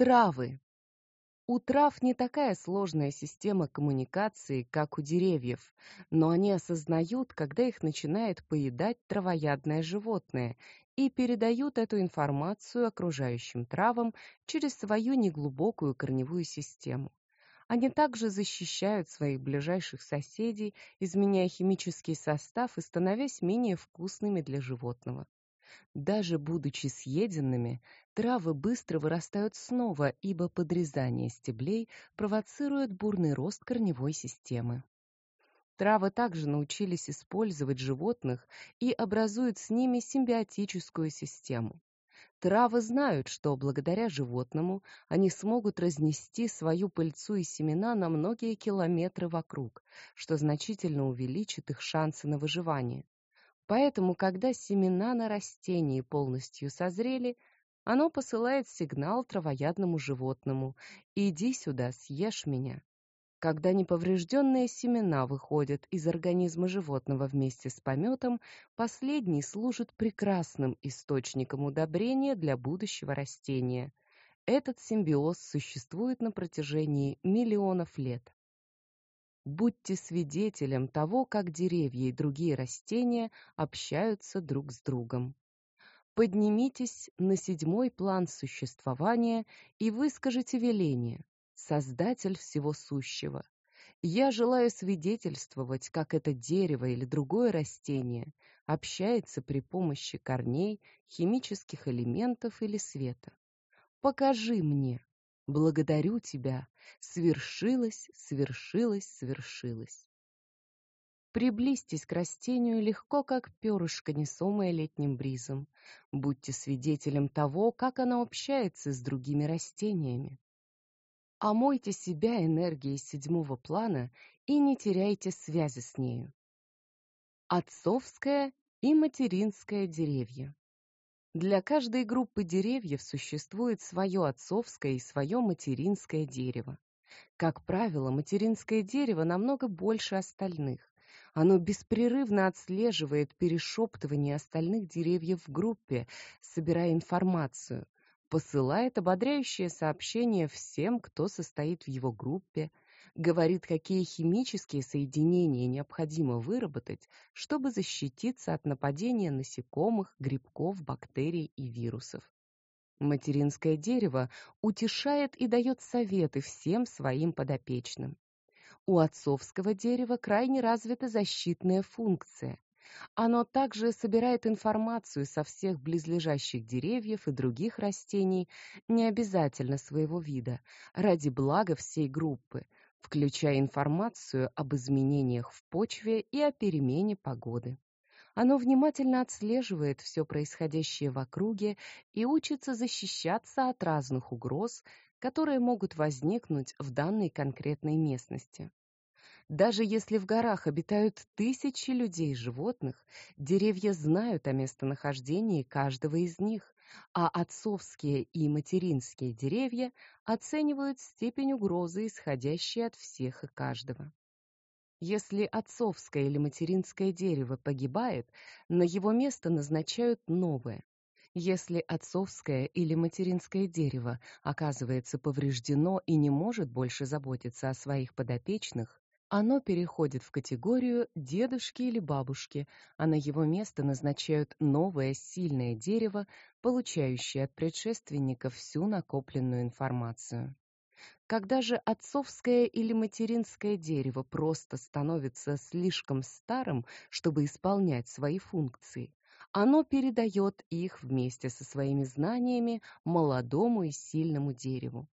Травы. У трав не такая сложная система коммуникации, как у деревьев, но они осознают, когда их начинает поедать травоядное животное, и передают эту информацию окружающим травам через свою неглубокую корневую систему. Они также защищают своих ближайших соседей, изменяя химический состав и становясь менее вкусными для животного. Даже будучи съеденными, травы быстро вырастают снова, ибо подрезание стеблей провоцирует бурный рост корневой системы. Травы также научились использовать животных и образуют с ними симбиотическую систему. Травы знают, что благодаря животному они смогут разнести свою пыльцу и семена на многие километры вокруг, что значительно увеличит их шансы на выживание. Поэтому, когда семена на растении полностью созрели, оно посылает сигнал травоядному животному «иди сюда, съешь меня». Когда неповрежденные семена выходят из организма животного вместе с пометом, последний служит прекрасным источником удобрения для будущего растения. Этот симбиоз существует на протяжении миллионов лет. Будьте свидетелем того, как деревья и другие растения общаются друг с другом. Поднимитесь на седьмой план существования и выскажите веление, Создатель всего сущего. Я желаю свидетельствовать, как это дерево или другое растение общается при помощи корней, химических элементов или света. Покажи мне, Благодарю тебя. Свершилось, свершилось, свершилось. Приблизьтесь к растению легко, как перышко, несомое летним бризом. Будьте свидетелем того, как оно общается с другими растениями. Омойте себя энергией седьмого плана и не теряйте связи с нею. Отцовское и материнское деревья. Для каждой группы деревьев существует свое отцовское и свое материнское дерево. Как правило, материнское дерево намного больше остальных. Оно беспрерывно отслеживает перешептывание остальных деревьев в группе, собирая информацию, посылает ободряющие сообщения всем, кто состоит в его группе, говорит, какие химические соединения необходимо выработать, чтобы защититься от нападения насекомых, грибков, бактерий и вирусов. Материнское дерево утешает и дает советы всем своим подопечным. У отцовского дерева крайне развита защитная функция. Оно также собирает информацию со всех близлежащих деревьев и других растений, не обязательно своего вида, ради блага всей группы, включая информацию об изменениях в почве и о перемене погоды. Оно внимательно отслеживает все происходящее в округе и учится защищаться от разных угроз, которые могут возникнуть в данной конкретной местности. Даже если в горах обитают тысячи людей и животных, деревья знают о местонахождении каждого из них, а отцовские и материнские деревья оценивают степень угрозы, исходящей от всех и каждого. Если отцовское или материнское дерево погибает, на его место назначают новое. Если отцовское или материнское дерево оказывается повреждено и не может больше заботиться о своих подопечных, оно переходит в категорию дедушки или бабушки, а на его место назначают новое сильное дерево, получающее от предшественников всю накопленную информацию. Когда же отцовское или материнское дерево просто становится слишком старым, чтобы исполнять свои функции, оно передает их вместе со своими знаниями молодому и сильному дереву.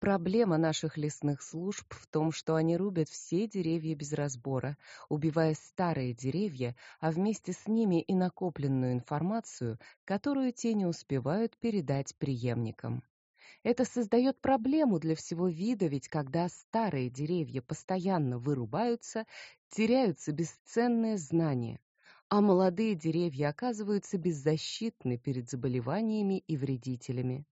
Проблема наших лесных служб в том, что они рубят все деревья без разбора, убивая старые деревья, а вместе с ними и накопленную информацию, которую те не успевают передать преемникам. Это создает проблему для всего вида, ведь когда старые деревья постоянно вырубаются, теряются бесценные знания, а молодые деревья оказываются беззащитны перед заболеваниями и вредителями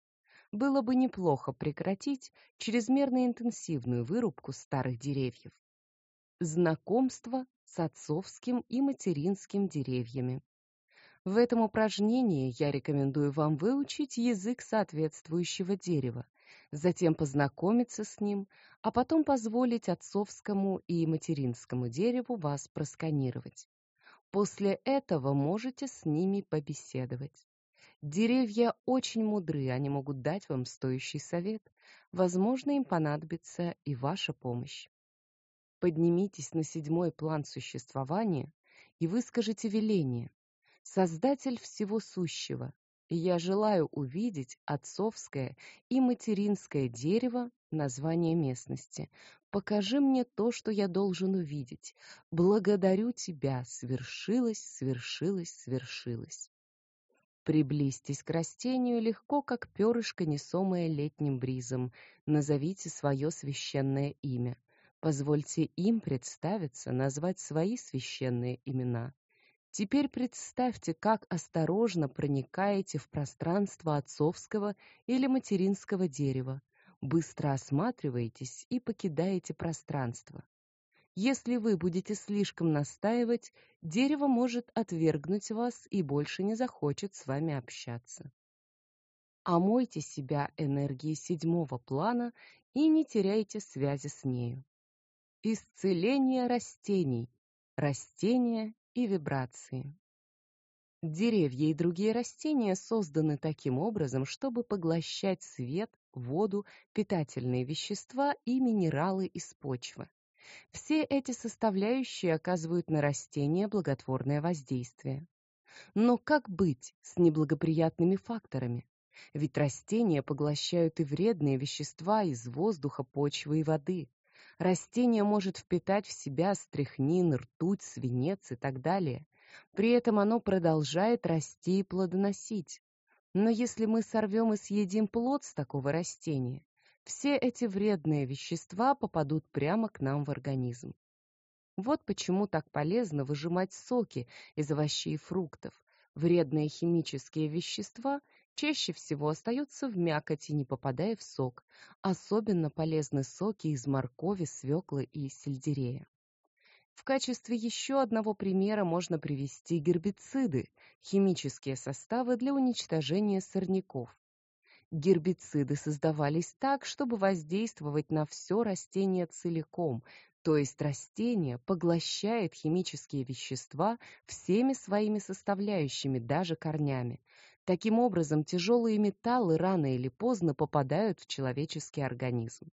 было бы неплохо прекратить чрезмерно интенсивную вырубку старых деревьев. Знакомство с отцовским и материнским деревьями. В этом упражнении я рекомендую вам выучить язык соответствующего дерева, затем познакомиться с ним, а потом позволить отцовскому и материнскому дереву вас просканировать. После этого можете с ними побеседовать. Деревья очень мудры, они могут дать вам стоящий совет. Возможно, им понадобится и ваша помощь. Поднимитесь на седьмой план существования и выскажите веление. Создатель всего сущего, я желаю увидеть отцовское и материнское дерево, название местности. Покажи мне то, что я должен увидеть. Благодарю тебя, свершилось, свершилось, свершилось. Приблизьтесь к растению легко, как перышко, несомое летним бризом. Назовите свое священное имя. Позвольте им представиться, назвать свои священные имена. Теперь представьте, как осторожно проникаете в пространство отцовского или материнского дерева, быстро осматриваетесь и покидаете пространство. Если вы будете слишком настаивать, дерево может отвергнуть вас и больше не захочет с вами общаться. Омойте себя энергией седьмого плана и не теряйте связи с нею. Исцеление растений. Растения и вибрации. Деревья и другие растения созданы таким образом, чтобы поглощать свет, воду, питательные вещества и минералы из почвы. Все эти составляющие оказывают на растения благотворное воздействие. Но как быть с неблагоприятными факторами? Ведь растения поглощают и вредные вещества из воздуха, почвы и воды. Растение может впитать в себя стряхнин, ртуть, свинец и так далее. При этом оно продолжает расти и плодоносить. Но если мы сорвем и съедим плод с такого растения, все эти вредные вещества попадут прямо к нам в организм. Вот почему так полезно выжимать соки из овощей и фруктов. Вредные химические вещества чаще всего остаются в мякоти, не попадая в сок. Особенно полезны соки из моркови, свеклы и сельдерея. В качестве еще одного примера можно привести гербициды, химические составы для уничтожения сорняков. Гербициды создавались так, чтобы воздействовать на все растение целиком, то есть растение поглощает химические вещества всеми своими составляющими, даже корнями. Таким образом, тяжелые металлы рано или поздно попадают в человеческий организм.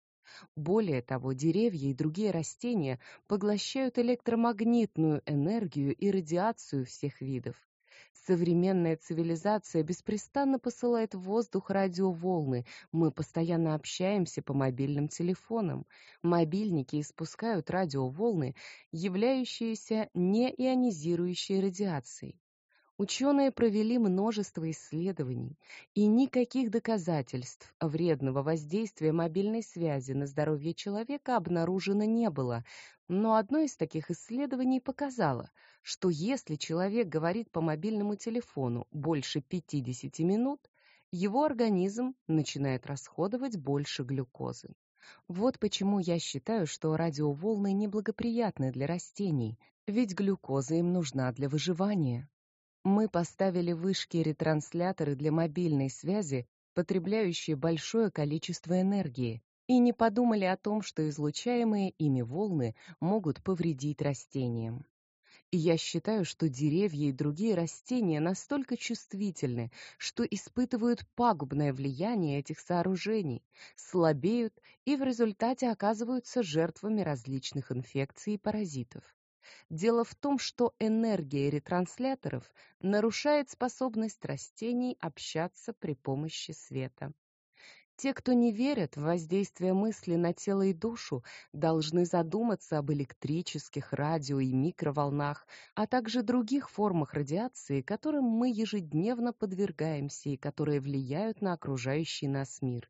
Более того, деревья и другие растения поглощают электромагнитную энергию и радиацию всех видов. Современная цивилизация беспрестанно посылает в воздух радиоволны. Мы постоянно общаемся по мобильным телефонам. Мобильники испускают радиоволны, являющиеся неионизирующей радиацией. Ученые провели множество исследований, и никаких доказательств вредного воздействия мобильной связи на здоровье человека обнаружено не было, но одно из таких исследований показало, что если человек говорит по мобильному телефону больше 50 минут, его организм начинает расходовать больше глюкозы. Вот почему я считаю, что радиоволны неблагоприятны для растений, ведь глюкоза им нужна для выживания. Мы поставили вышки-ретрансляторы для мобильной связи, потребляющие большое количество энергии, и не подумали о том, что излучаемые ими волны могут повредить растениям. Я считаю, что деревья и другие растения настолько чувствительны, что испытывают пагубное влияние этих сооружений, слабеют и в результате оказываются жертвами различных инфекций и паразитов. Дело в том, что энергия ретрансляторов нарушает способность растений общаться при помощи света. Те, кто не верят в воздействие мысли на тело и душу, должны задуматься об электрических, радио и микроволнах, а также других формах радиации, которым мы ежедневно подвергаемся и которые влияют на окружающий нас мир.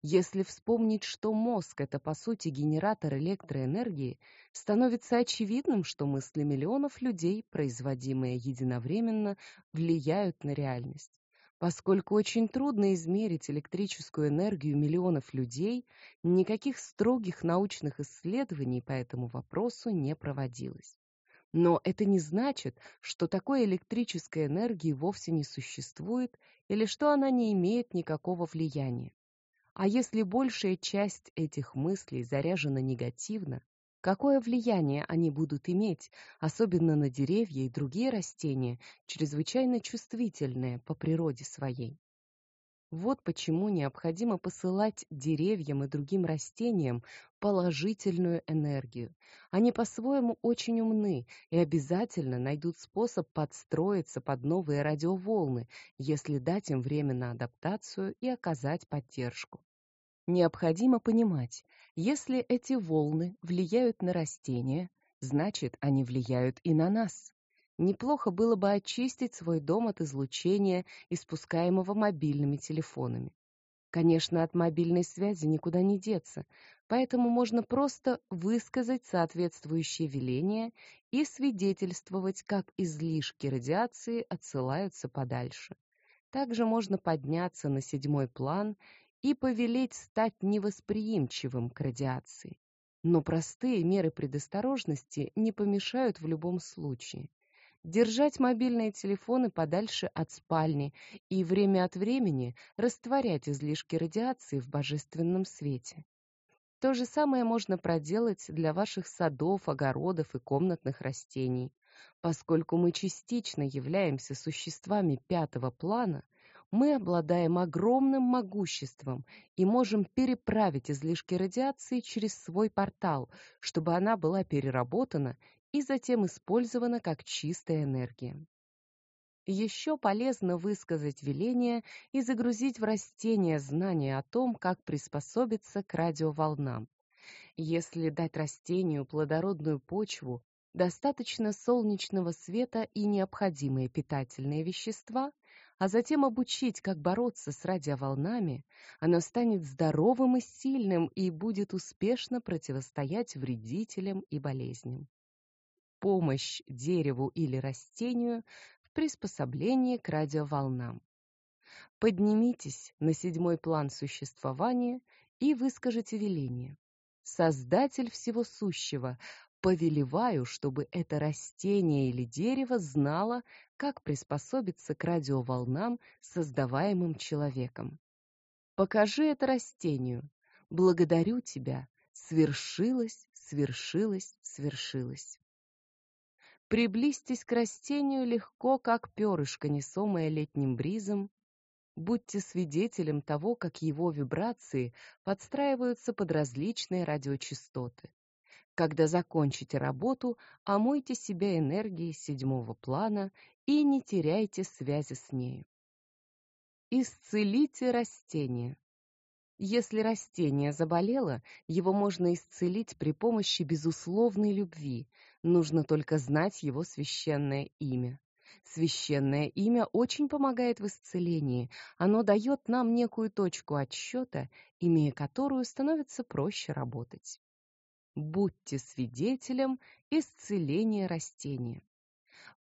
Если вспомнить, что мозг это по сути генератор электроэнергии, становится очевидным, что мысли миллионов людей, производимые единовременно, влияют на реальность. Поскольку очень трудно измерить электрическую энергию миллионов людей, никаких строгих научных исследований по этому вопросу не проводилось. Но это не значит, что такой электрической энергии вовсе не существует или что она не имеет никакого влияния. А если большая часть этих мыслей заряжена негативно, какое влияние они будут иметь, особенно на деревья и другие растения, чрезвычайно чувствительные по природе своей? Вот почему необходимо посылать деревьям и другим растениям положительную энергию. Они по-своему очень умны и обязательно найдут способ подстроиться под новые радиоволны, если дать им время на адаптацию и оказать поддержку. Необходимо понимать, если эти волны влияют на растения, значит, они влияют и на нас. Неплохо было бы очистить свой дом от излучения, испускаемого мобильными телефонами. Конечно, от мобильной связи никуда не деться, поэтому можно просто высказать соответствующее веление и свидетельствовать, как излишки радиации отсылаются подальше. Также можно подняться на седьмой план и повелеть стать невосприимчивым к радиации. Но простые меры предосторожности не помешают в любом случае держать мобильные телефоны подальше от спальни и время от времени растворять излишки радиации в божественном свете. То же самое можно проделать для ваших садов, огородов и комнатных растений. Поскольку мы частично являемся существами пятого плана, мы обладаем огромным могуществом и можем переправить излишки радиации через свой портал, чтобы она была переработана и затем использована как чистая энергия. Еще полезно высказать веление и загрузить в растение знания о том, как приспособиться к радиоволнам. Если дать растению плодородную почву, достаточно солнечного света и необходимые питательные вещества, а затем обучить, как бороться с радиоволнами, оно станет здоровым и сильным и будет успешно противостоять вредителям и болезням помощь дереву или растению в приспособлении к радиоволнам. Поднимитесь на седьмой план существования и выскажите веление. Создатель всего сущего, повелеваю, чтобы это растение или дерево знало, как приспособиться к радиоволнам, создаваемым человеком. Покажи это растению. Благодарю тебя. Свершилось, свершилось, свершилось. Приблизьтесь к растению легко, как перышко, несомое летним бризом. Будьте свидетелем того, как его вибрации подстраиваются под различные радиочастоты. Когда закончите работу, омойте себя энергией седьмого плана и не теряйте связи с нею. Исцелите растение. Если растение заболело, его можно исцелить при помощи безусловной любви. Нужно только знать его священное имя. Священное имя очень помогает в исцелении. Оно дает нам некую точку отсчета, имея которую становится проще работать. Будьте свидетелем исцеления растения.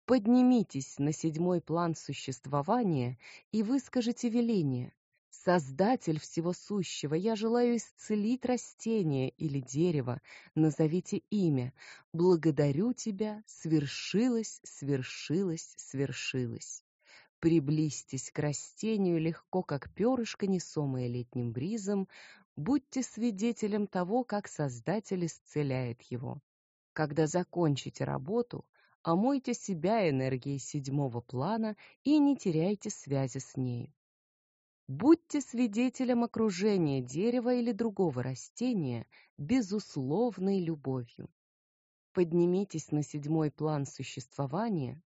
Поднимитесь на седьмой план существования и выскажите веление. Создатель всего сущего, я желаю исцелить растение или дерево, назовите имя. Благодарю тебя, свершилось, свершилось, свершилось. Приблизьтесь к растению легко, как перышко, несомое летним бризом, будьте свидетелем того, как Создатель исцеляет его. Когда закончите работу, омойте себя энергией седьмого плана и не теряйте связи с ней. Будьте свидетелем окружения дерева или другого растения безусловной любовью. Поднимитесь на седьмой план существования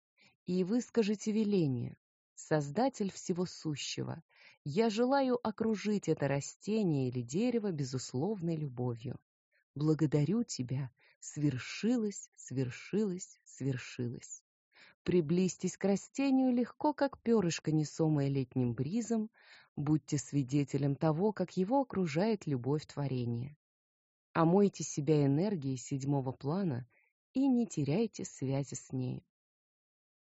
и выскажите веление. Создатель всего сущего, я желаю окружить это растение или дерево безусловной любовью. Благодарю тебя, свершилось, свершилось, свершилось. Приблизьтесь к растению легко, как перышко, несомое летним бризом, будьте свидетелем того, как его окружает любовь творения. Омойте себя энергией седьмого плана и не теряйте связи с ней.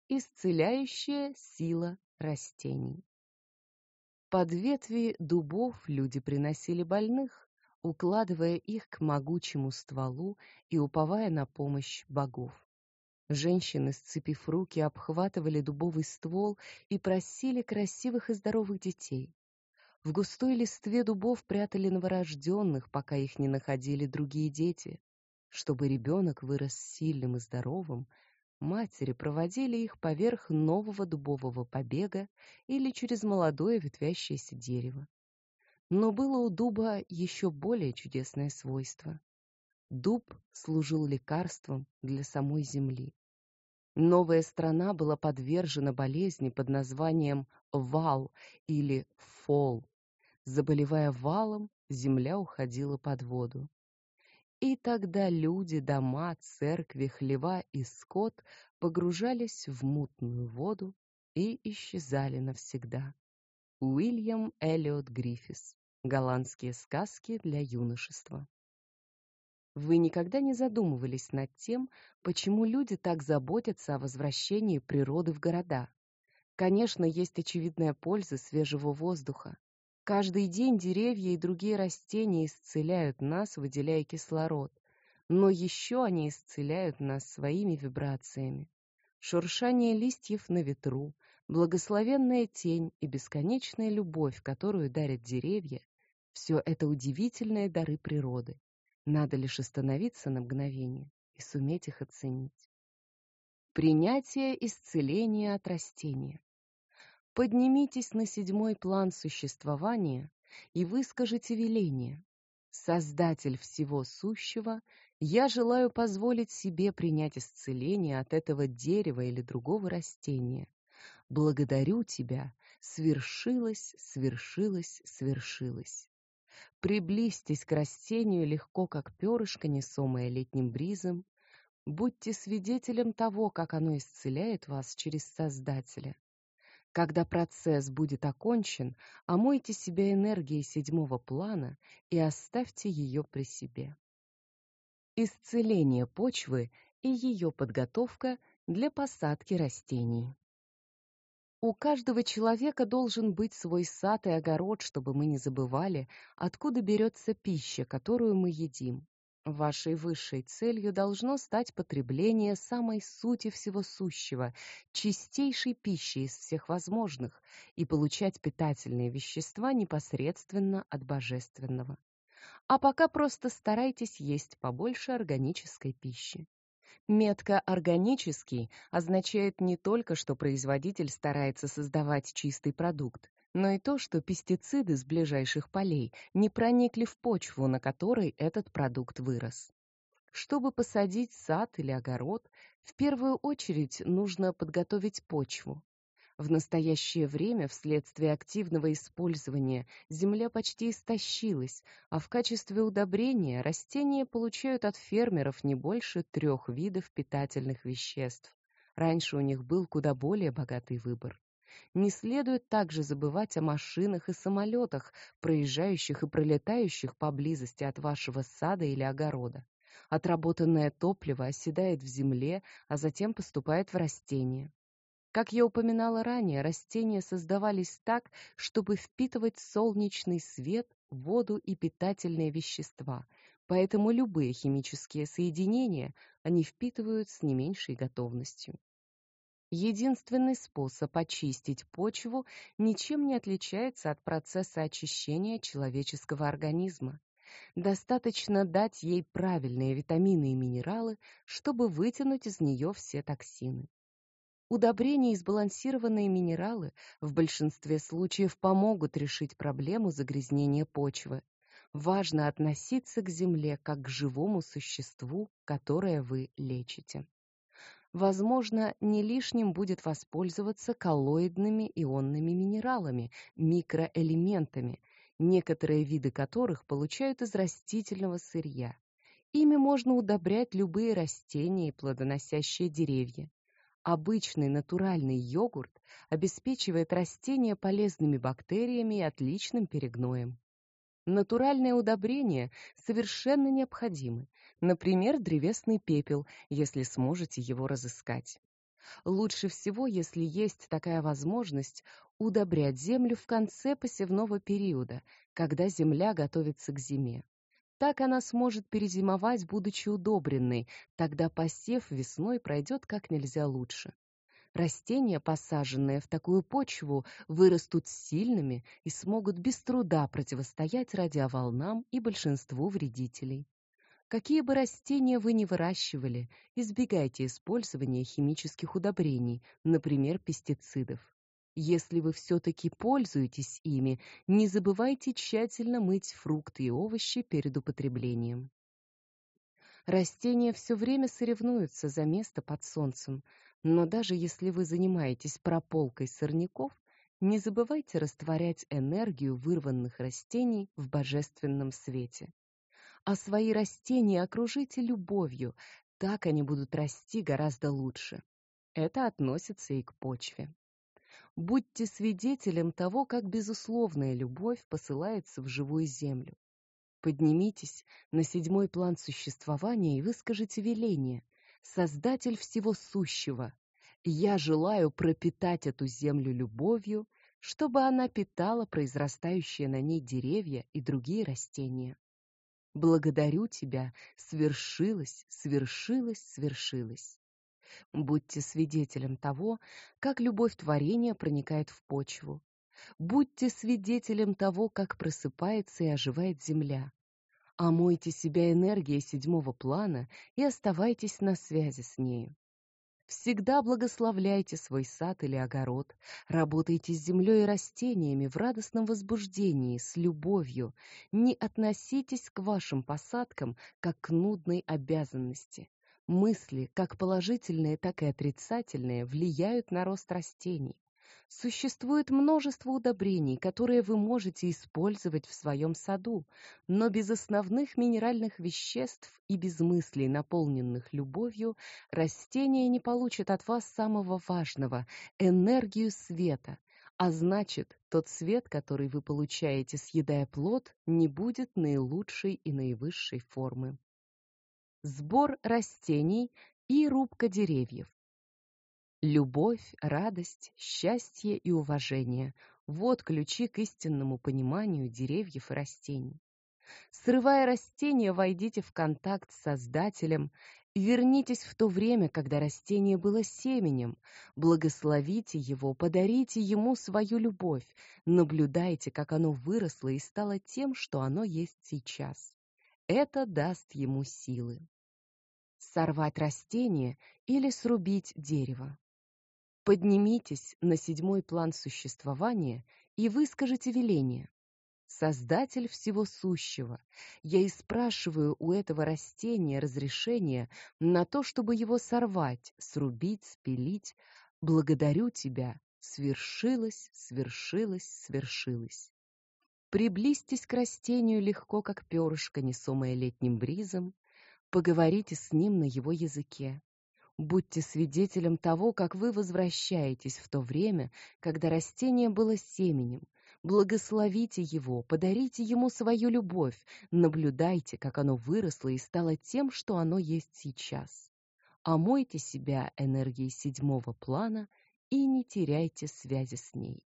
Исцеляющая сила растений. Под ветви дубов люди приносили больных, укладывая их к могучему стволу и уповая на помощь богов. Женщины, сцепив руки, обхватывали дубовый ствол и просили красивых и здоровых детей. В густой листве дубов прятали новорожденных, пока их не находили другие дети. Чтобы ребенок вырос сильным и здоровым, матери проводили их поверх нового дубового побега или через молодое ветвящееся дерево. Но было у дуба еще более чудесное свойство. Дуб служил лекарством для самой земли. Новая страна была подвержена болезни под названием вал или фол. Заболевая валом, земля уходила под воду. И тогда люди, дома, церкви, хлева и скот погружались в мутную воду и исчезали навсегда. Уильям Эллиот Гриффис. Голландские сказки для юношества. Вы никогда не задумывались над тем, почему люди так заботятся о возвращении природы в города? Конечно, есть очевидная польза свежего воздуха. Каждый день деревья и другие растения исцеляют нас, выделяя кислород. Но еще они исцеляют нас своими вибрациями. Шуршание листьев на ветру, благословенная тень и бесконечная любовь, которую дарят деревья, все это удивительные дары природы. Надо лишь остановиться на мгновение и суметь их оценить. Принятие исцеления от растения. Поднимитесь на седьмой план существования и выскажите веление. Создатель всего сущего, я желаю позволить себе принять исцеление от этого дерева или другого растения. Благодарю тебя, свершилось, свершилось, свершилось. Приблизьтесь к растению легко, как перышко, несомое летним бризом. Будьте свидетелем того, как оно исцеляет вас через Создателя. Когда процесс будет окончен, омойте себя энергией седьмого плана и оставьте ее при себе. Исцеление почвы и ее подготовка для посадки растений. У каждого человека должен быть свой сад и огород, чтобы мы не забывали, откуда берется пища, которую мы едим. Вашей высшей целью должно стать потребление самой сути всего сущего, чистейшей пищи из всех возможных, и получать питательные вещества непосредственно от божественного. А пока просто старайтесь есть побольше органической пищи. Метка «органический» означает не только, что производитель старается создавать чистый продукт, но и то, что пестициды с ближайших полей не проникли в почву, на которой этот продукт вырос. Чтобы посадить сад или огород, в первую очередь нужно подготовить почву. В настоящее время вследствие активного использования земля почти истощилась, а в качестве удобрения растения получают от фермеров не больше трех видов питательных веществ. Раньше у них был куда более богатый выбор. Не следует также забывать о машинах и самолетах, проезжающих и пролетающих поблизости от вашего сада или огорода. Отработанное топливо оседает в земле, а затем поступает в растения. Как я упоминала ранее, растения создавались так, чтобы впитывать солнечный свет, воду и питательные вещества, поэтому любые химические соединения они впитывают с не меньшей готовностью. Единственный способ очистить почву ничем не отличается от процесса очищения человеческого организма. Достаточно дать ей правильные витамины и минералы, чтобы вытянуть из нее все токсины. Удобрения и сбалансированные минералы в большинстве случаев помогут решить проблему загрязнения почвы. Важно относиться к земле как к живому существу, которое вы лечите. Возможно, не лишним будет воспользоваться коллоидными ионными минералами, микроэлементами, некоторые виды которых получают из растительного сырья. Ими можно удобрять любые растения и плодоносящие деревья. Обычный натуральный йогурт обеспечивает растения полезными бактериями и отличным перегноем. Натуральные удобрения совершенно необходимы, например, древесный пепел, если сможете его разыскать. Лучше всего, если есть такая возможность, удобрять землю в конце посевного периода, когда земля готовится к зиме. Так она сможет перезимовать, будучи удобренной, тогда посев весной пройдет как нельзя лучше. Растения, посаженные в такую почву, вырастут сильными и смогут без труда противостоять радиоволнам и большинству вредителей. Какие бы растения вы ни выращивали, избегайте использования химических удобрений, например, пестицидов. Если вы все-таки пользуетесь ими, не забывайте тщательно мыть фрукты и овощи перед употреблением. Растения все время соревнуются за место под солнцем, но даже если вы занимаетесь прополкой сорняков, не забывайте растворять энергию вырванных растений в божественном свете. А свои растения окружите любовью, так они будут расти гораздо лучше. Это относится и к почве. Будьте свидетелем того, как безусловная любовь посылается в живую землю. Поднимитесь на седьмой план существования и выскажите веление. Создатель всего сущего, я желаю пропитать эту землю любовью, чтобы она питала произрастающие на ней деревья и другие растения. Благодарю тебя, свершилось, свершилось, свершилось. Будьте свидетелем того, как любовь творения проникает в почву. Будьте свидетелем того, как просыпается и оживает земля. Омойте себя энергией седьмого плана и оставайтесь на связи с нею. Всегда благословляйте свой сад или огород, работайте с землей и растениями в радостном возбуждении, с любовью. Не относитесь к вашим посадкам как к нудной обязанности. Мысли, как положительные, так и отрицательные, влияют на рост растений. Существует множество удобрений, которые вы можете использовать в своем саду, но без основных минеральных веществ и без мыслей, наполненных любовью, растения не получат от вас самого важного энергию света. А значит, тот свет, который вы получаете, съедая плод, не будет наилучшей и наивысшей формы сбор растений и рубка деревьев. Любовь, радость, счастье и уважение – вот ключи к истинному пониманию деревьев и растений. Срывая растения, войдите в контакт с Создателем, вернитесь в то время, когда растение было семенем, благословите его, подарите ему свою любовь, наблюдайте, как оно выросло и стало тем, что оно есть сейчас. Это даст ему силы сорвать растение или срубить дерево. Поднимитесь на седьмой план существования и выскажите веление. Создатель всего сущего, я и спрашиваю у этого растения разрешения на то, чтобы его сорвать, срубить, спилить. Благодарю тебя, свершилось, свершилось, свершилось. Приблизьтесь к растению легко, как перышко, несомое летним бризом, Поговорите с ним на его языке. Будьте свидетелем того, как вы возвращаетесь в то время, когда растение было семенем. Благословите его, подарите ему свою любовь, наблюдайте, как оно выросло и стало тем, что оно есть сейчас. Омойте себя энергией седьмого плана и не теряйте связи с ней.